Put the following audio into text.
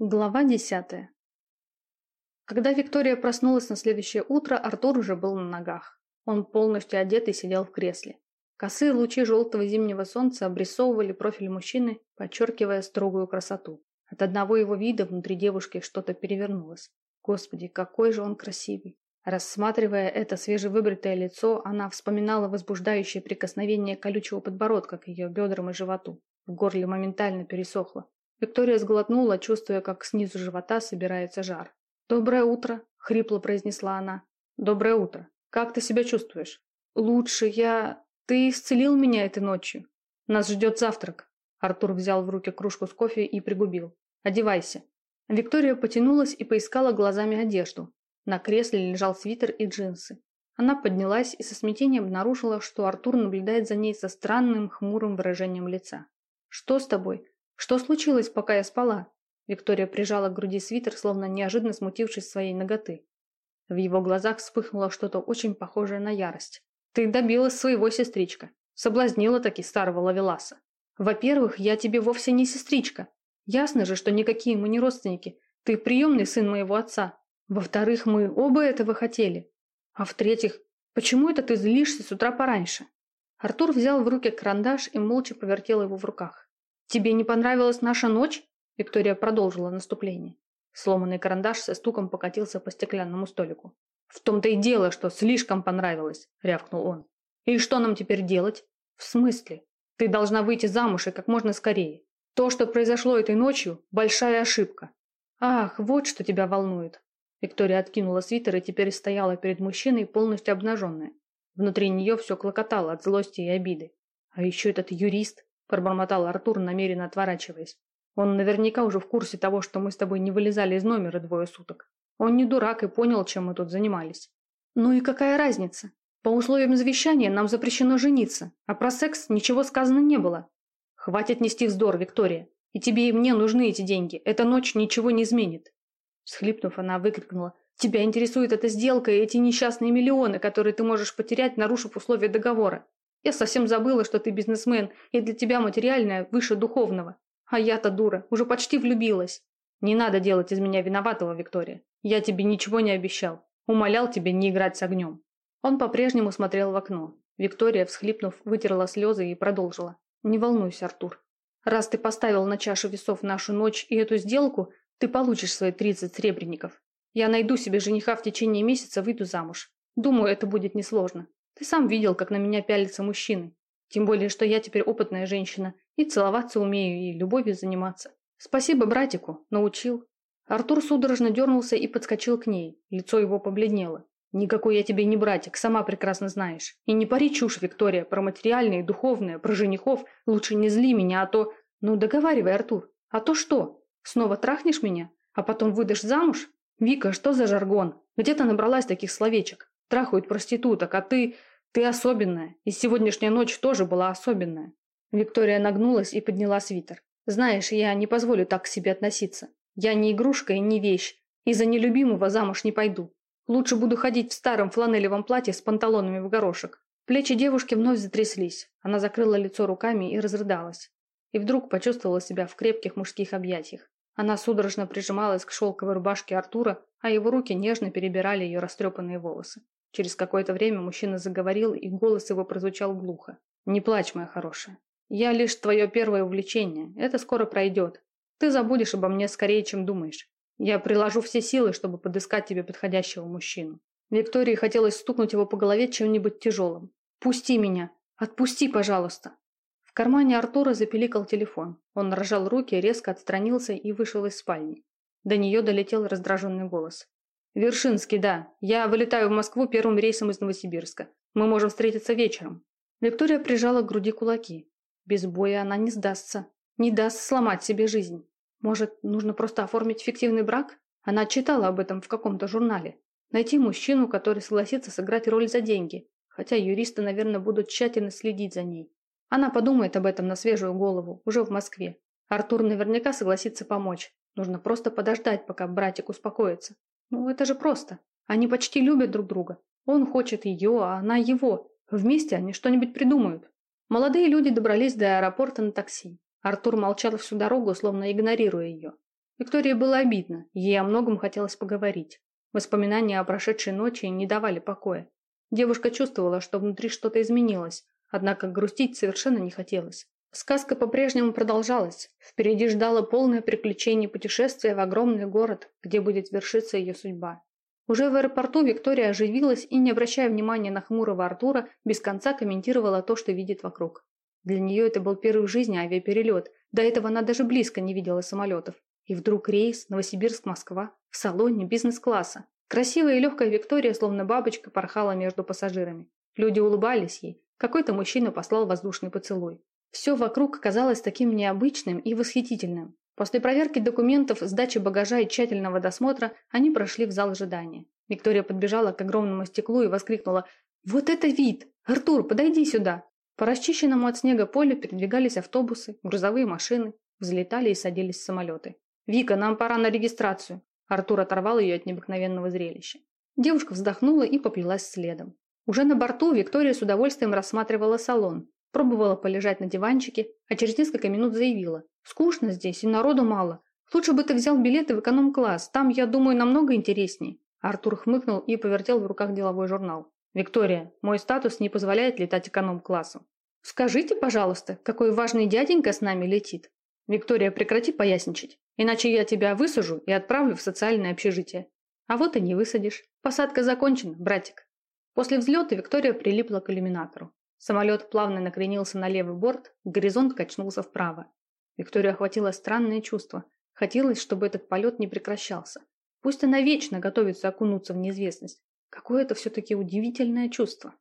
Глава десятая. Когда Виктория проснулась на следующее утро, Артур уже был на ногах. Он полностью одет и сидел в кресле. Косые лучи желтого зимнего солнца обрисовывали профиль мужчины, подчеркивая строгую красоту. От одного его вида внутри девушки что-то перевернулось. Господи, какой же он красивый! Рассматривая это свежевыбритое лицо, она вспоминала возбуждающее прикосновение колючего подбородка к ее бедрам и животу. В горле моментально пересохло. Виктория сглотнула, чувствуя, как снизу живота собирается жар. «Доброе утро», — хрипло произнесла она. «Доброе утро. Как ты себя чувствуешь?» «Лучше я... Ты исцелил меня этой ночью. Нас ждет завтрак». Артур взял в руки кружку с кофе и пригубил. «Одевайся». Виктория потянулась и поискала глазами одежду. На кресле лежал свитер и джинсы. Она поднялась и со смятением обнаружила, что Артур наблюдает за ней со странным хмурым выражением лица. «Что с тобой?» «Что случилось, пока я спала?» Виктория прижала к груди свитер, словно неожиданно смутившись своей ноготы. В его глазах вспыхнуло что-то очень похожее на ярость. «Ты добилась своего, сестричка. Соблазнила таки старого лавеласа. Во-первых, я тебе вовсе не сестричка. Ясно же, что никакие мы не родственники. Ты приемный сын моего отца. Во-вторых, мы оба этого хотели. А в-третьих, почему это ты злишься с утра пораньше?» Артур взял в руки карандаш и молча повертел его в руках. «Тебе не понравилась наша ночь?» Виктория продолжила наступление. Сломанный карандаш со стуком покатился по стеклянному столику. «В том-то и дело, что слишком понравилось», – рявкнул он. «И что нам теперь делать?» «В смысле? Ты должна выйти замуж и как можно скорее. То, что произошло этой ночью – большая ошибка». «Ах, вот что тебя волнует». Виктория откинула свитер и теперь стояла перед мужчиной полностью обнаженная. Внутри нее все клокотало от злости и обиды. А еще этот юрист пробормотал Артур, намеренно отворачиваясь. Он наверняка уже в курсе того, что мы с тобой не вылезали из номера двое суток. Он не дурак и понял, чем мы тут занимались. Ну и какая разница? По условиям завещания нам запрещено жениться, а про секс ничего сказано не было. Хватит нести вздор, Виктория. И тебе и мне нужны эти деньги. Эта ночь ничего не изменит. Всхлипнув, она выкрикнула. Тебя интересует эта сделка и эти несчастные миллионы, которые ты можешь потерять, нарушив условия договора. Я совсем забыла, что ты бизнесмен, и для тебя материальное выше духовного. А я-то дура, уже почти влюбилась. Не надо делать из меня виноватого, Виктория. Я тебе ничего не обещал. Умолял тебя не играть с огнем. Он по-прежнему смотрел в окно. Виктория, всхлипнув, вытерла слезы и продолжила. Не волнуйся, Артур. Раз ты поставил на чашу весов нашу ночь и эту сделку, ты получишь свои 30 сребреников. Я найду себе жениха в течение месяца, выйду замуж. Думаю, это будет несложно. Ты сам видел, как на меня пялятся мужчины. Тем более, что я теперь опытная женщина, и целоваться умею, и любовью заниматься. Спасибо братику, научил. Артур судорожно дернулся и подскочил к ней. Лицо его побледнело. «Никакой я тебе не братик, сама прекрасно знаешь. И не пари чушь, Виктория, про материальное и духовное, про женихов. Лучше не зли меня, а то... Ну, договаривай, Артур. А то что? Снова трахнешь меня? А потом выдашь замуж? Вика, что за жаргон? Где ты набралась таких словечек? Трахают проституток, а ты... Ты особенная. И сегодняшняя ночь тоже была особенная. Виктория нагнулась и подняла свитер. Знаешь, я не позволю так к себе относиться. Я не игрушка и не вещь. И за нелюбимого замуж не пойду. Лучше буду ходить в старом фланелевом платье с панталонами в горошек. Плечи девушки вновь затряслись. Она закрыла лицо руками и разрыдалась. И вдруг почувствовала себя в крепких мужских объятиях. Она судорожно прижималась к шелковой рубашке Артура, а его руки нежно перебирали ее растрепанные волосы. Через какое-то время мужчина заговорил, и голос его прозвучал глухо. «Не плачь, моя хорошая. Я лишь твое первое увлечение. Это скоро пройдет. Ты забудешь обо мне скорее, чем думаешь. Я приложу все силы, чтобы подыскать тебе подходящего мужчину». Виктории хотелось стукнуть его по голове чем-нибудь тяжелым. «Пусти меня! Отпусти, пожалуйста!» В кармане Артура запеликал телефон. Он рожал руки, резко отстранился и вышел из спальни. До нее долетел раздраженный голос. «Вершинский, да. Я вылетаю в Москву первым рейсом из Новосибирска. Мы можем встретиться вечером». Виктория прижала к груди кулаки. Без боя она не сдастся. Не даст сломать себе жизнь. Может, нужно просто оформить фиктивный брак? Она читала об этом в каком-то журнале. Найти мужчину, который согласится сыграть роль за деньги. Хотя юристы, наверное, будут тщательно следить за ней. Она подумает об этом на свежую голову, уже в Москве. Артур наверняка согласится помочь. Нужно просто подождать, пока братик успокоится. Ну, это же просто. Они почти любят друг друга. Он хочет ее, а она его. Вместе они что-нибудь придумают. Молодые люди добрались до аэропорта на такси. Артур молчал всю дорогу, словно игнорируя ее. Виктории было обидно, ей о многом хотелось поговорить. Воспоминания о прошедшей ночи не давали покоя. Девушка чувствовала, что внутри что-то изменилось, однако грустить совершенно не хотелось. Сказка по-прежнему продолжалась. Впереди ждало полное приключение путешествия в огромный город, где будет вершиться ее судьба. Уже в аэропорту Виктория оживилась и, не обращая внимания на хмурого Артура, без конца комментировала то, что видит вокруг. Для нее это был первый в жизни авиаперелет. До этого она даже близко не видела самолетов. И вдруг рейс Новосибирск-Москва в салоне бизнес-класса. Красивая и легкая Виктория, словно бабочка, порхала между пассажирами. Люди улыбались ей. Какой-то мужчина послал воздушный поцелуй. Все вокруг казалось таким необычным и восхитительным. После проверки документов, сдачи багажа и тщательного досмотра они прошли в зал ожидания. Виктория подбежала к огромному стеклу и воскликнула «Вот это вид! Артур, подойди сюда!» По расчищенному от снега полю передвигались автобусы, грузовые машины, взлетали и садились самолеты. «Вика, нам пора на регистрацию!» Артур оторвал ее от необыкновенного зрелища. Девушка вздохнула и поплелась следом. Уже на борту Виктория с удовольствием рассматривала салон, пробовала полежать на диванчике, а через несколько минут заявила. «Скучно здесь и народу мало. Лучше бы ты взял билеты в эконом-класс, там, я думаю, намного интересней». Артур хмыкнул и повертел в руках деловой журнал. «Виктория, мой статус не позволяет летать эконом-классом». «Скажите, пожалуйста, какой важный дяденька с нами летит?» «Виктория, прекрати поясничать, иначе я тебя высажу и отправлю в социальное общежитие». «А вот и не высадишь. Посадка закончена, братик». После взлета Виктория прилипла к иллюминатору. Самолет плавно накренился на левый борт, горизонт качнулся вправо. Викторию охватило странное чувство. Хотелось, чтобы этот полет не прекращался. Пусть она вечно готовится окунуться в неизвестность. Какое это все-таки удивительное чувство.